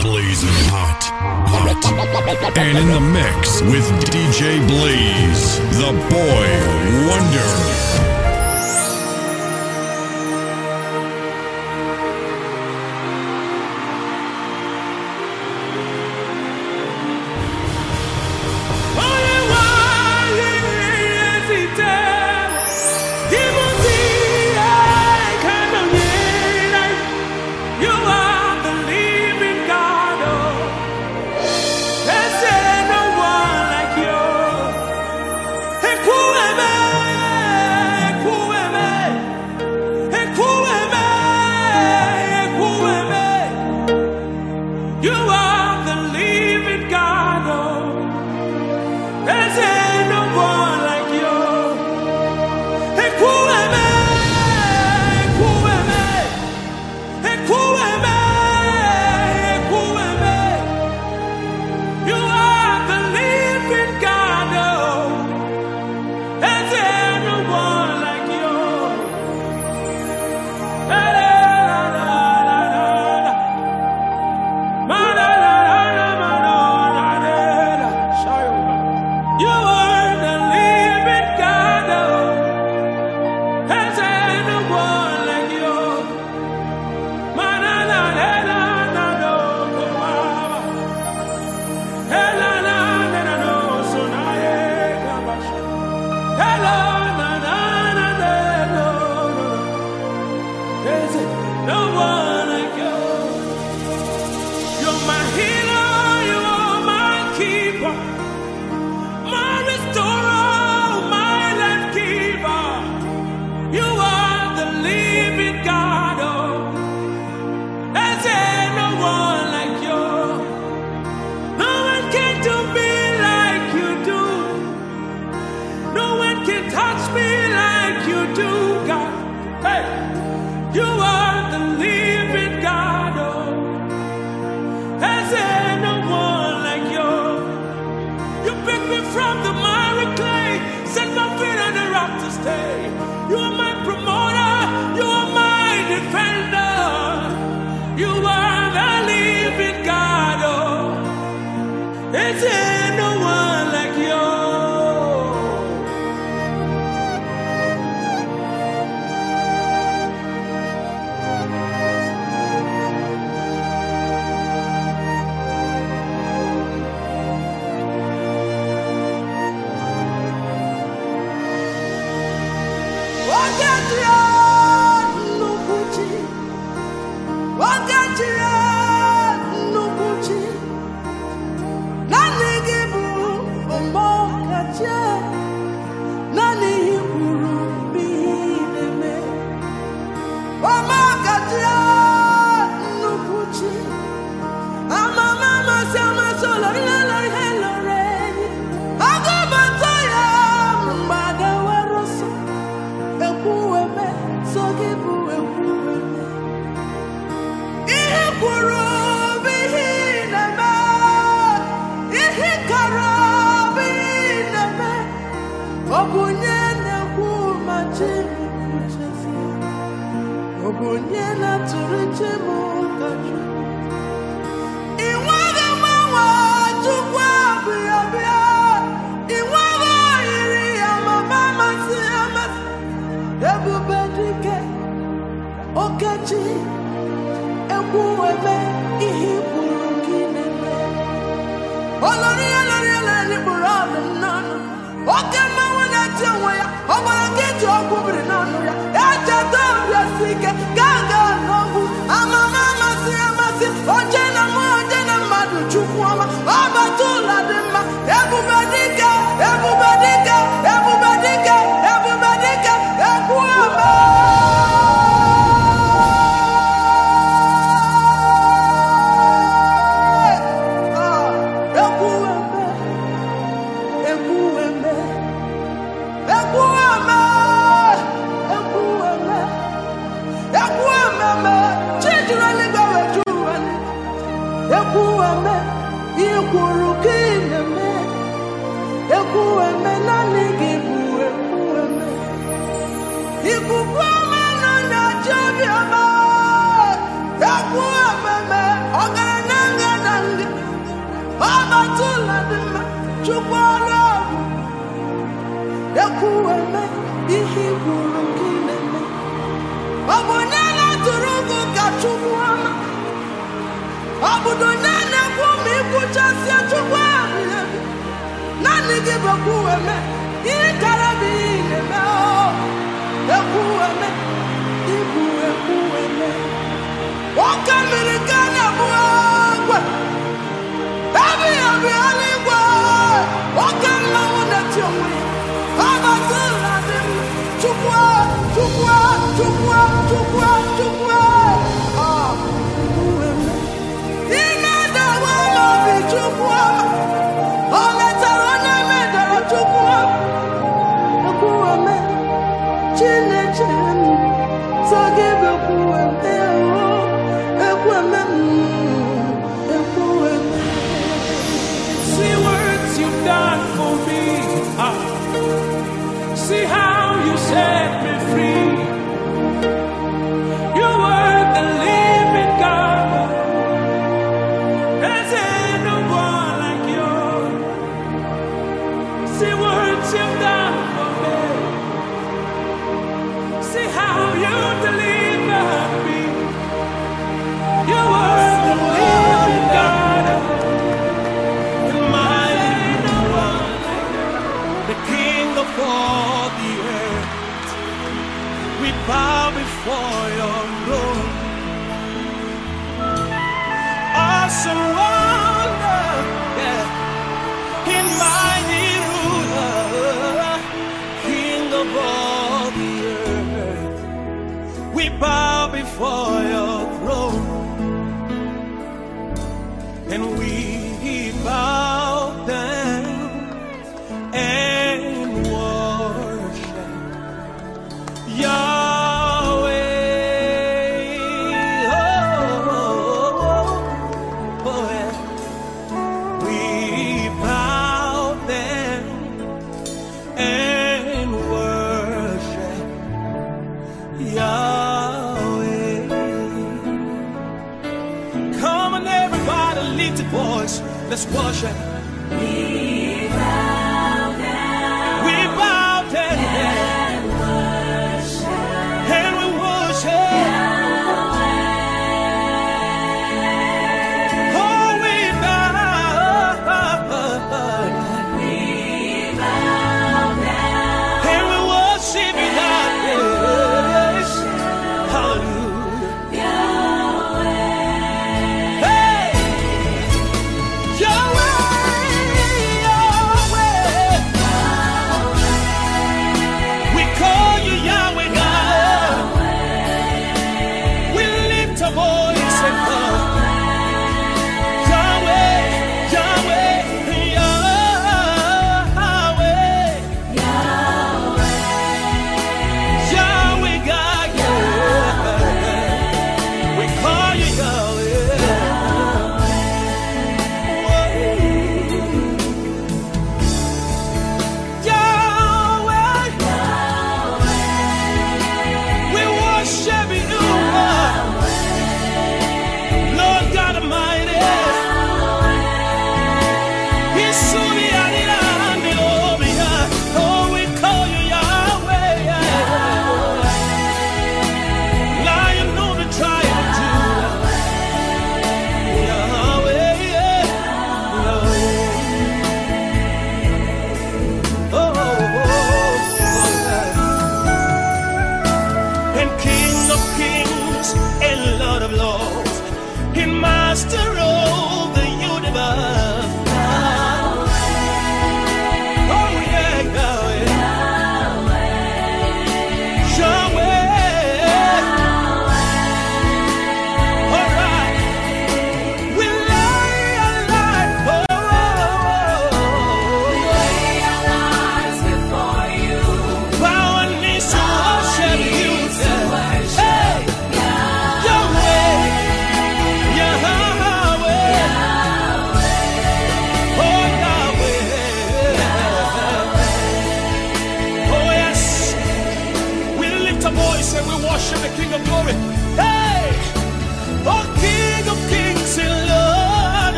blazing hot, hot. And in the mix with DJ Blaze, the boy wonder.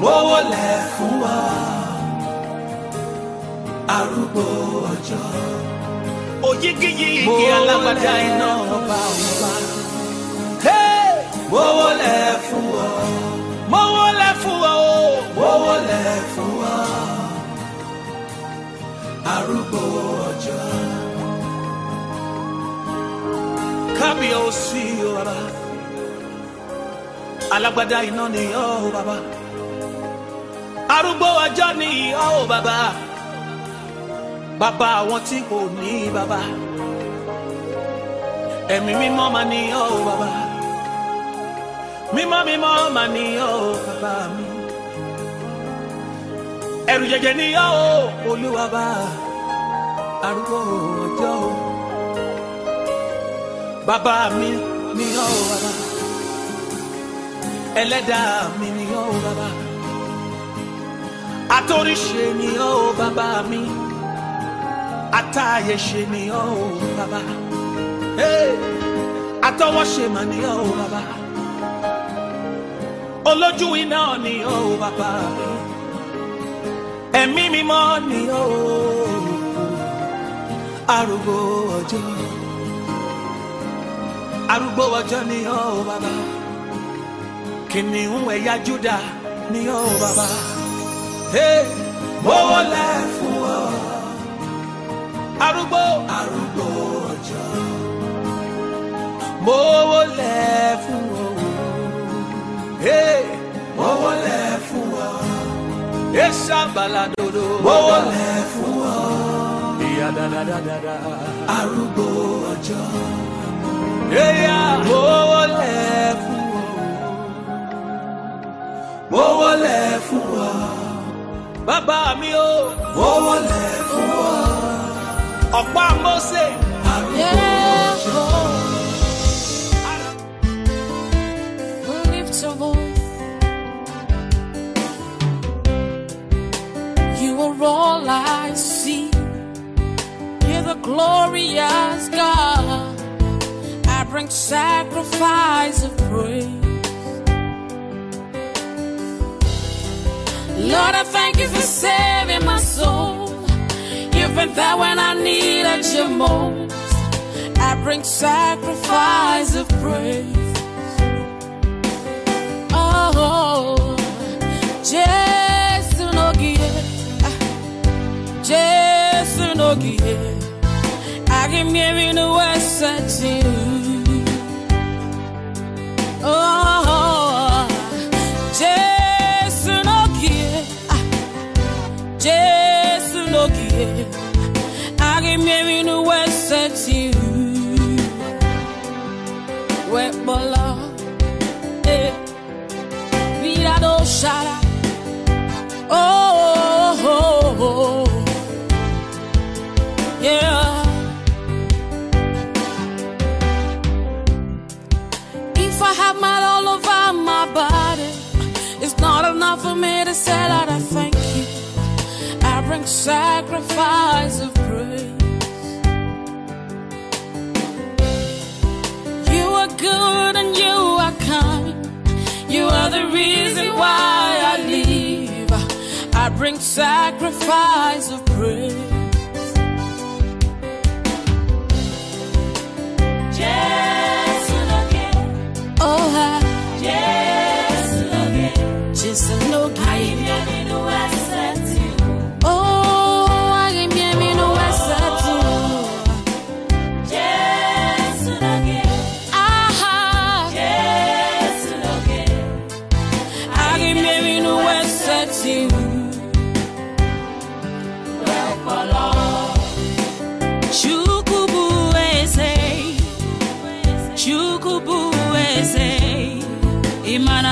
Mo wọlé fún wa. Arúgbó ọjọ́. Òyigiyigi alágbádá iná ọba ọba. Mo wọlé fún wa. Mo wọlé fún wa o. Mo wọlé fún wa. Arúgbó ọjọ́. kábíyèsí o bàbá alágbádá iná ni ọ́ o bàbá arúgbó ọjọ́ ni ọ́ o bàbá. Bàbá àwọn tí kò ní bàbá. Ẹ̀mí mímọ́ mà ni ọ́ o bàbá. Mímọ́ mímọ́ mà ni ọ́ o bàbá mi. Ẹrù jẹjẹ ni ọ́ o olúwa bá. Arúgbó ọjọ́. O bàbá mi ni ọ́ o bàbá. Ẹlẹ́dàá mi ni ọ́ o bàbá atóríṣe ni ọ́ o bàbá mi. Atáyẹṣe ni ọ́ o bàbá Hey! atọwọ́ṣe mà ni ọ́ o bàbá olójú iná ni o bàbá mi. Ẹ̀mí mímọ́ ni o. Arúgbó ọjọ́. Arúgbó ọjọ́ ni ọ́ o bàbá kìnìún ẹ̀yà Júdà ni ọ́ o bàbá Hey! mo wọlé fún ọ. Arúgbó. Arúgbó ọjọ́. Mo wọlé fún ọ. Hey! mo wọlé fún ọ. Esa baladodo mo wọlé fún ọ. Ìyá dáadáa. Arúgbó ọjọ́. Eya mo wọlé fún ọ. Mo wọlé fún ọ bàbá mi o wọlé ọ̀pá voice. You are all I see. You're the glorious God. I bring sacrifice of praise. Lord, I thank you for saving my soul. You've been there when I needed you most. I bring sacrifice of praise. Oh, Jesus no gie, Jesus no gie. I can hear in the west Oh, it's you. Eh. Oh, oh, oh, Yeah. If I have my all over my body It's not enough for me to say that I thank you. I bring sacrifice of good and you are kind. You are the reason why I live. I bring sacrifice of praise. Oh, I, Jesus, no game.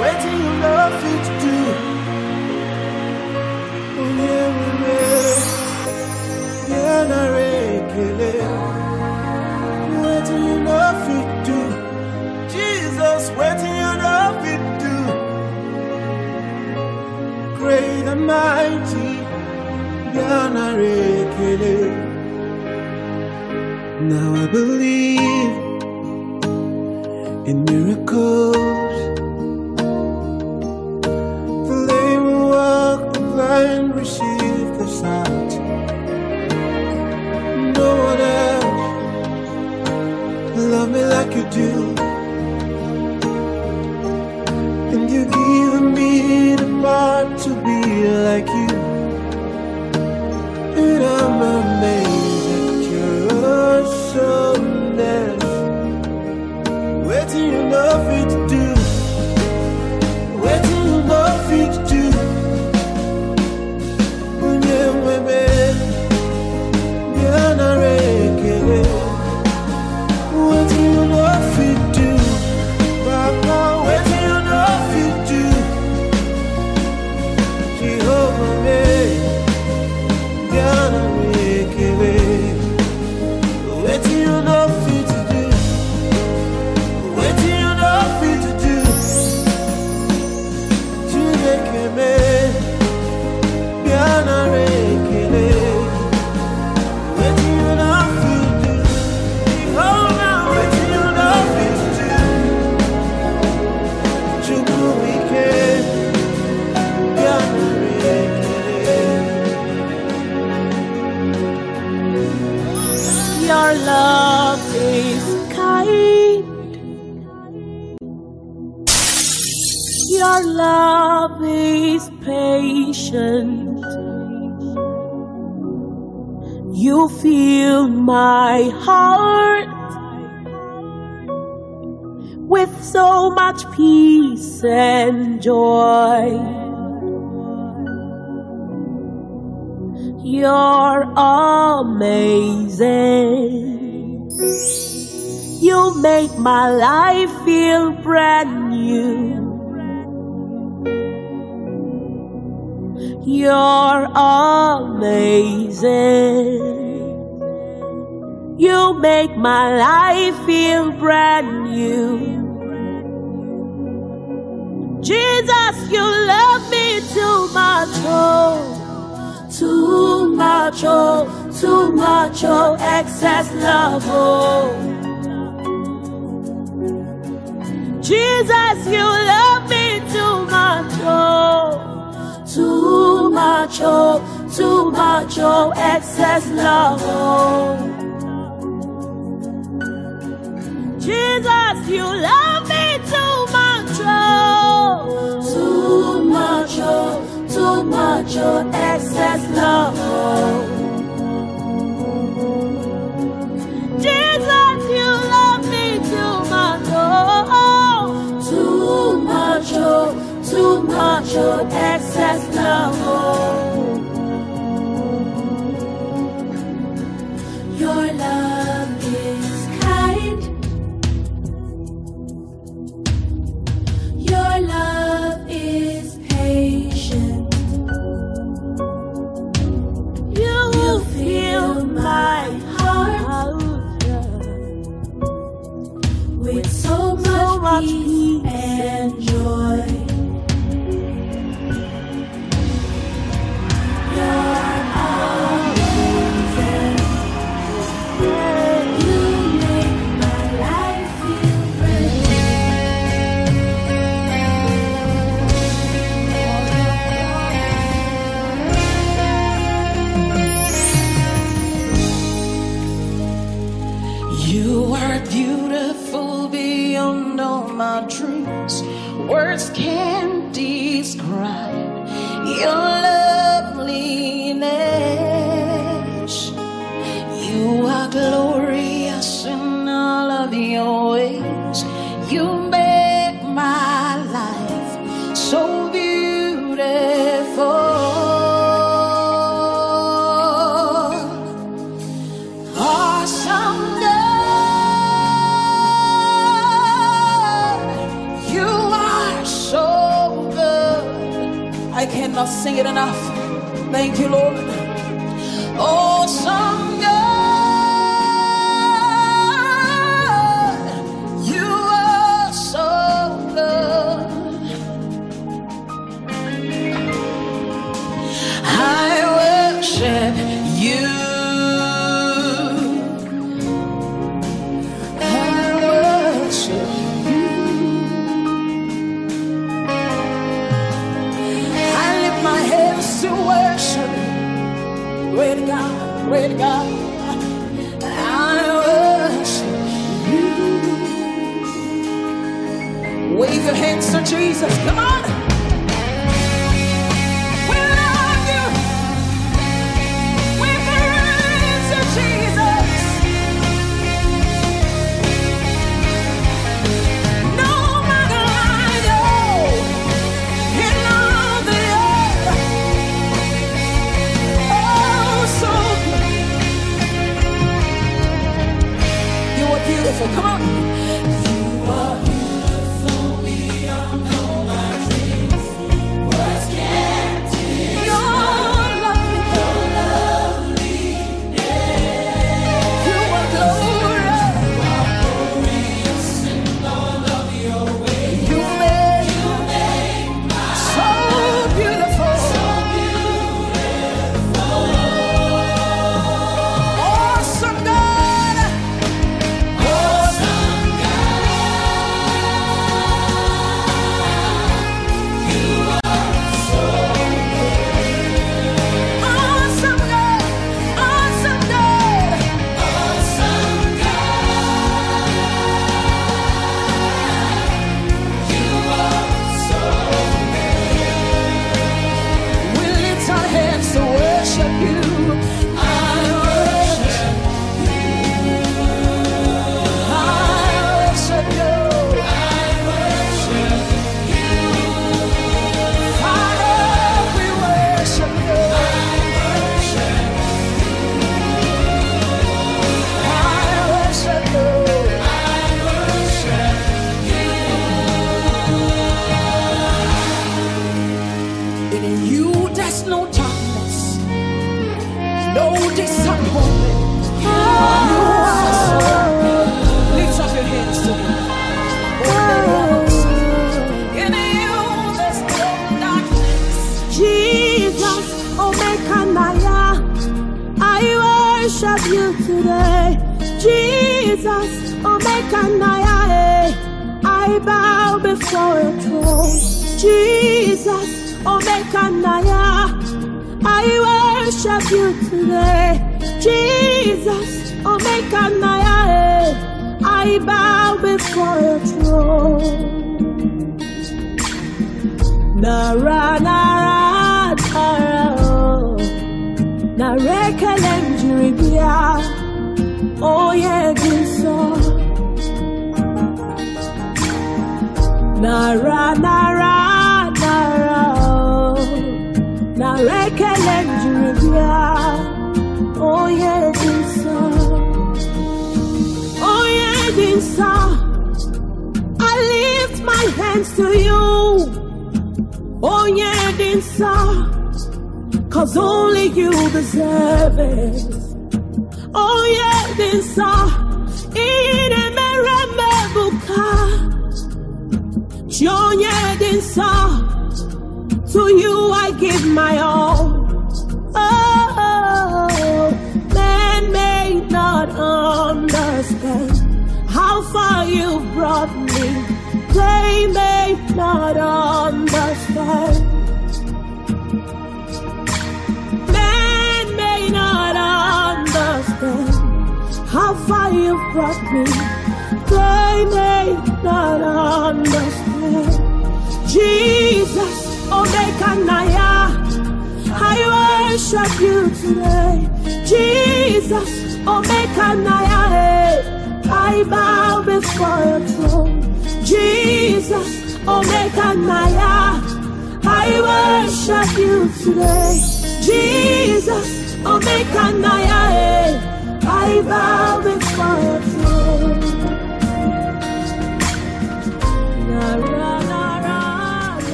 Waiting you know fit to do. Oh yeah, yeah, yeah, na rekele. Waiting you fit to do. Jesus, waiting you fit to do. Great and mighty, yeah, na rekele. Now I believe peace and joy. You're amazing. You make my life feel brand new. You're amazing. You make my life feel brand new. Jesus, you love me too much, oh. Too much, oh, too much, oh, excess love, oh. Jesus, you love me too much, oh. Too much, oh, too much, oh, excess love, oh. Jesus, you love me much, oh, excess love. Jesus, you love me too much, oh. Too much, oh, too much, oh, excess love, it enough. Thank you, Lord. worship you today. Jesus, Omekanaya, eh. I bow before your throne. Jesus, Omekanaya, I worship you today. Jesus, Omekanaya, eh. I bow before your throne.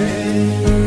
sei.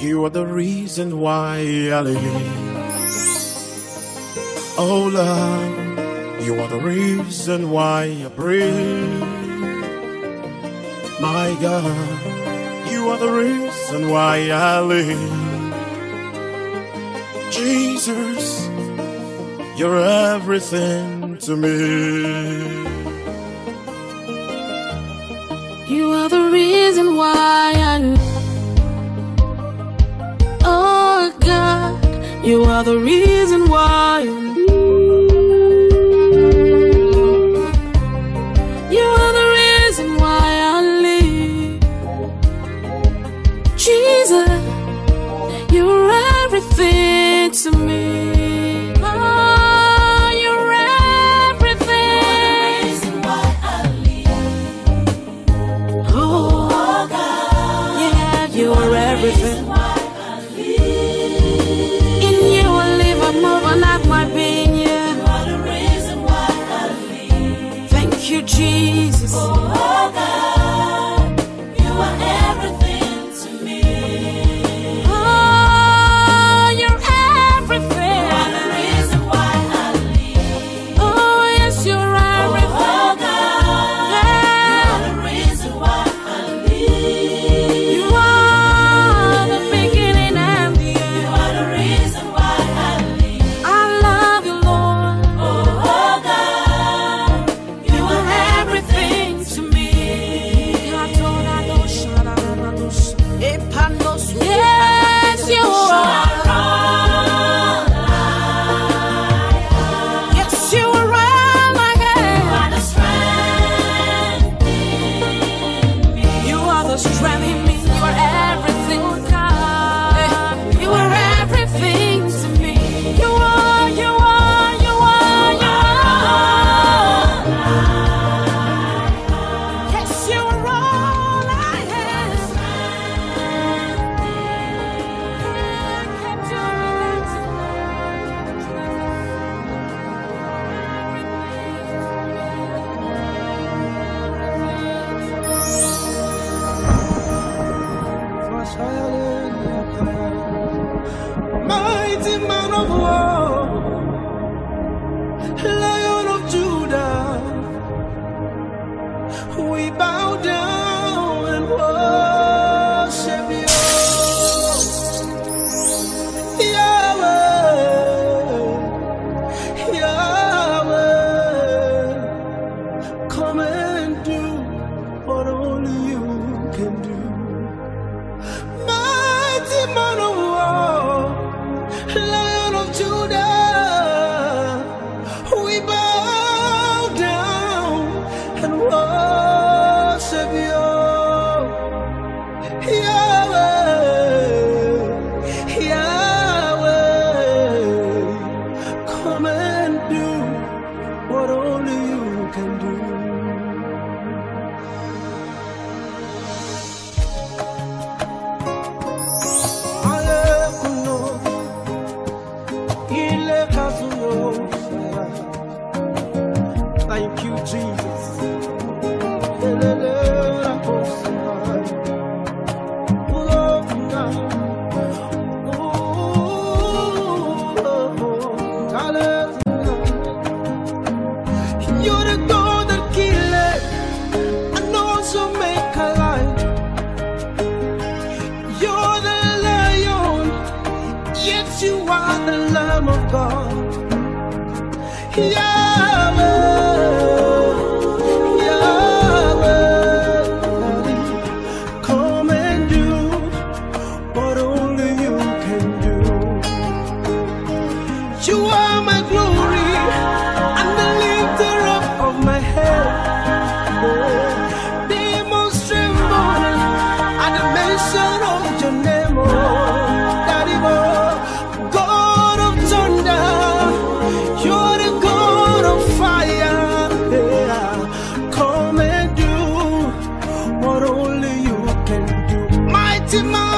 You are the reason why I live. Oh, love, you are the reason why I breathe. My God, you are the reason why I live. You're everything to me. What only you can do, mighty man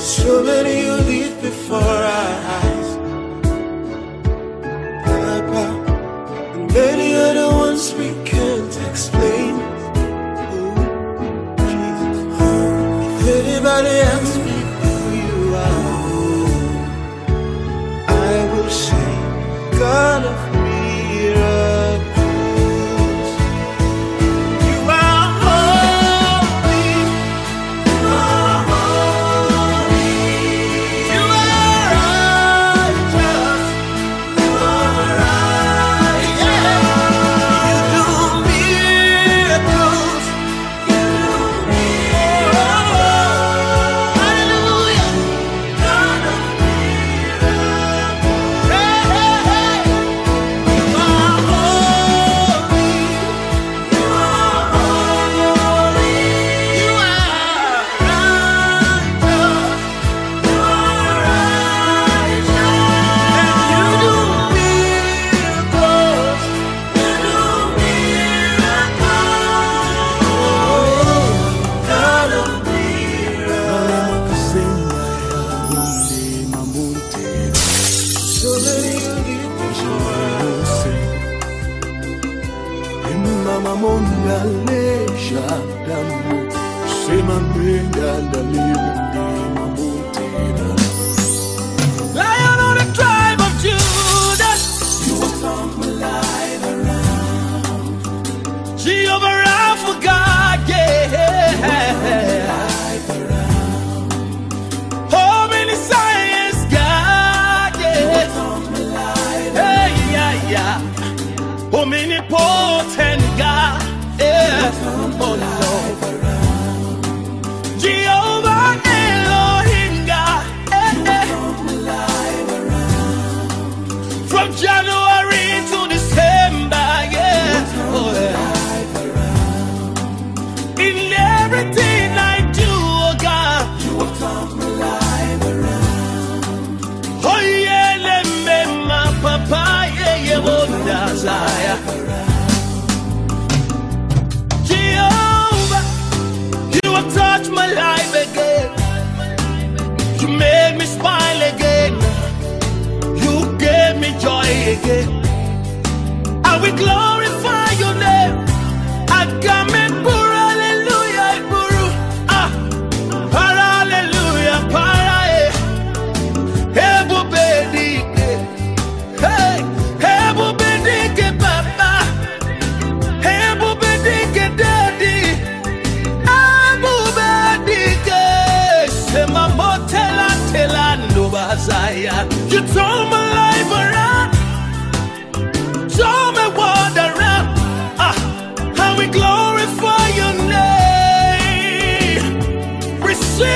So many you leave before I.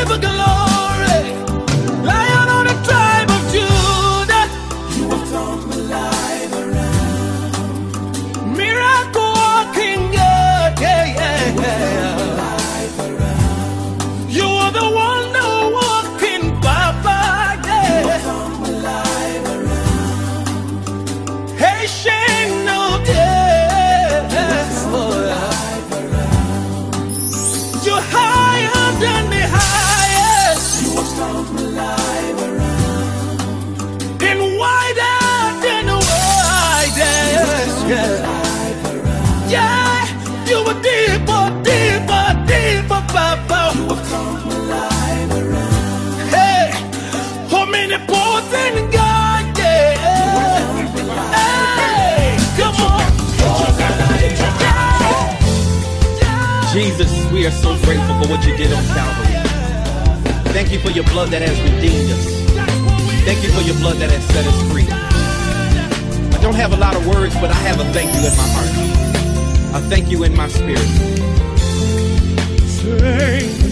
never gonna we are so grateful for what you did on Calvary. Thank you for your blood that has redeemed us. Thank you for your blood that has set us free. I don't have a lot of words, but I have a thank you in my heart. I thank you in my spirit. Say.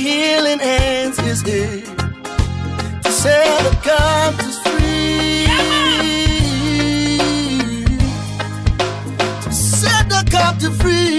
healing hands is here to set the captives free. To set the captives free.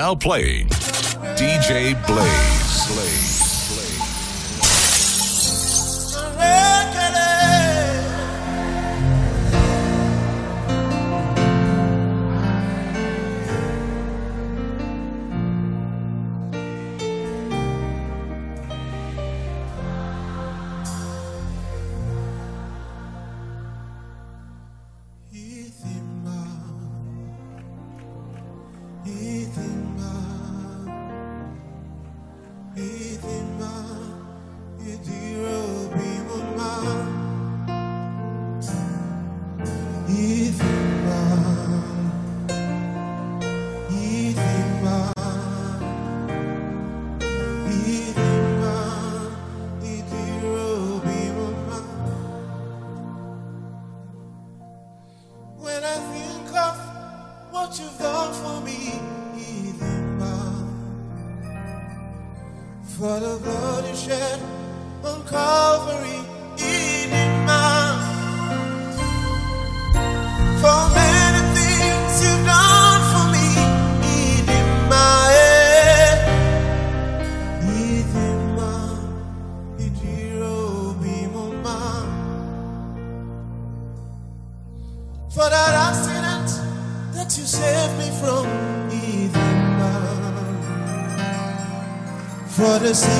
Now playing DJ Blaze. For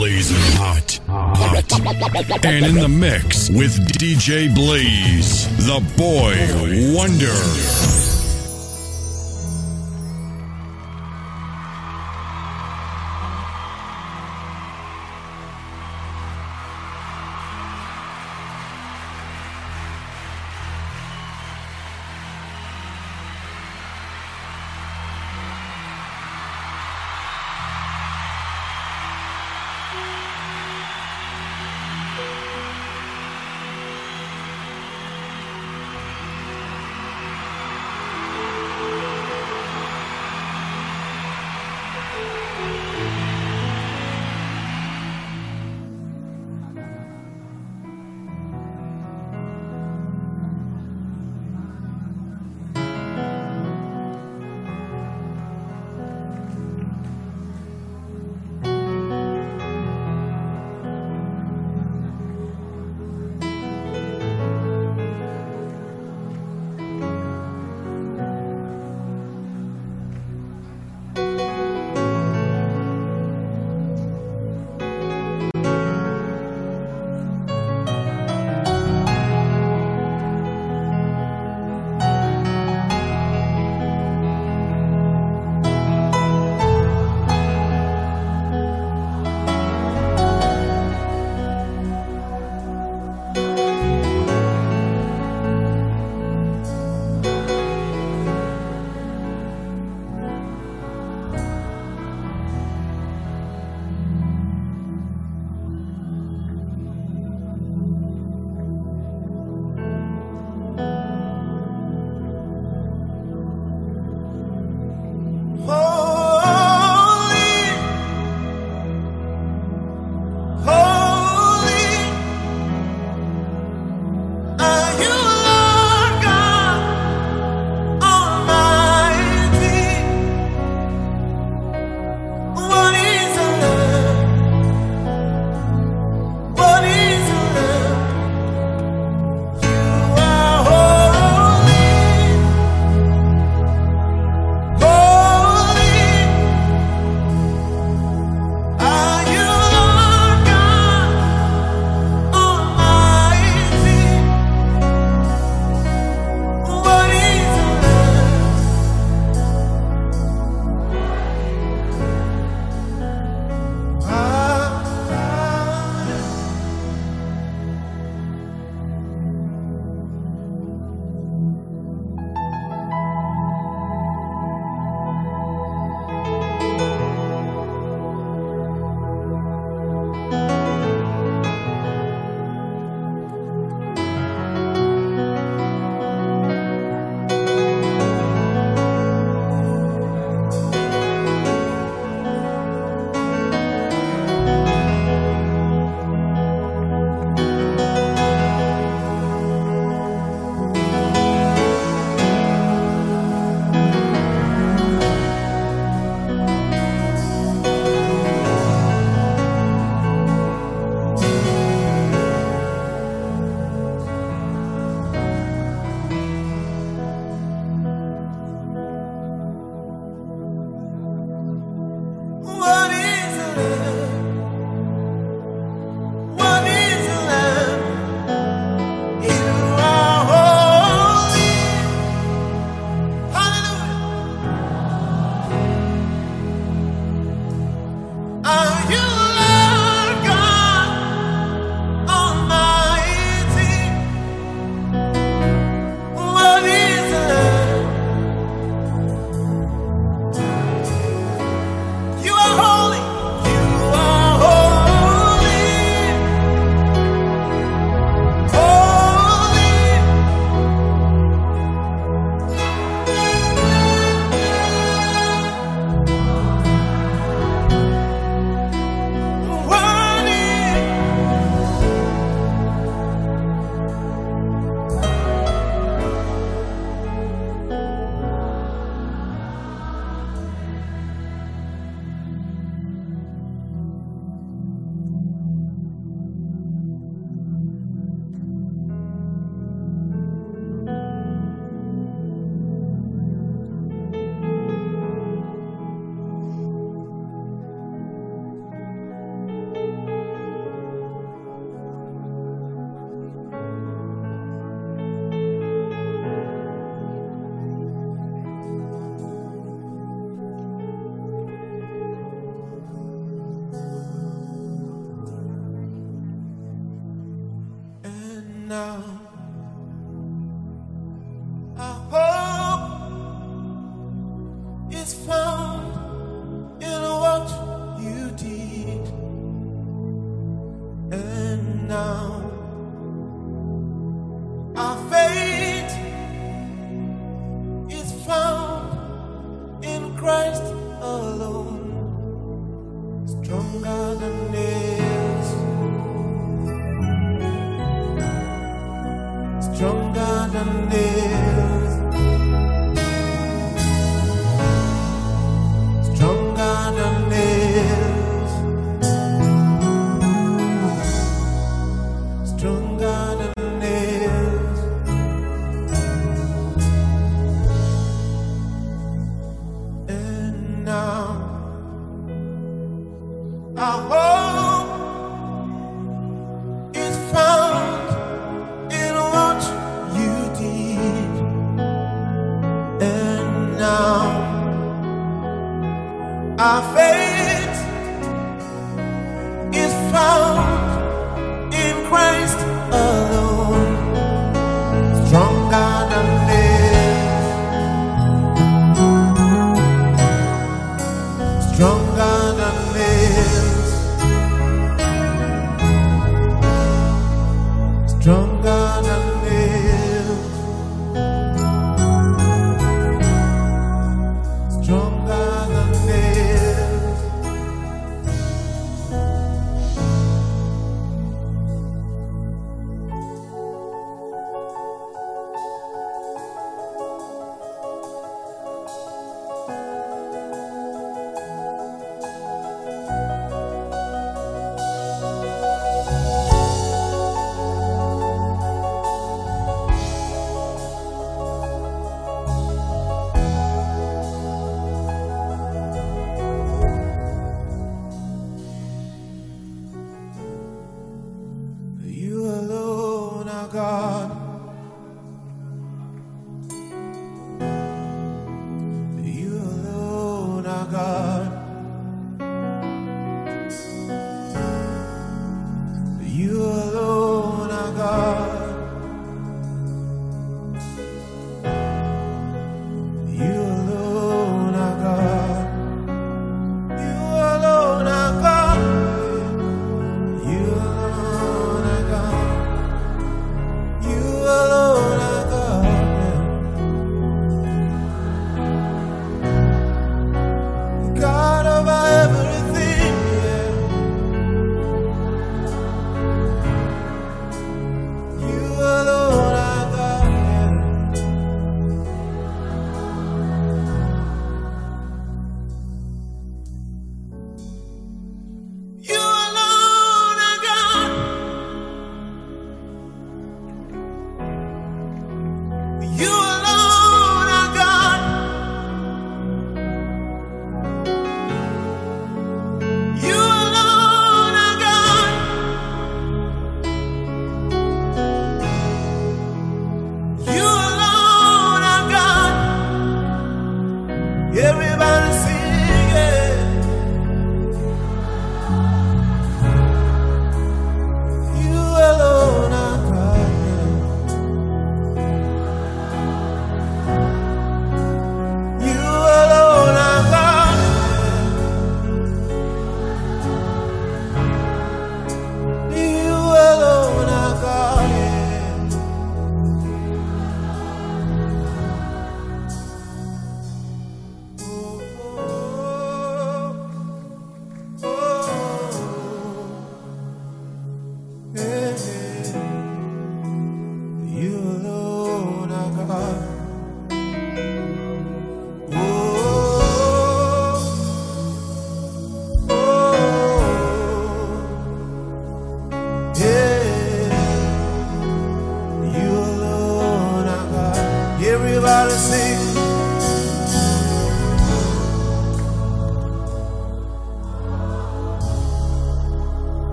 Blaze hot, hot. And in the mix with DJ Blaze, the boy wonder.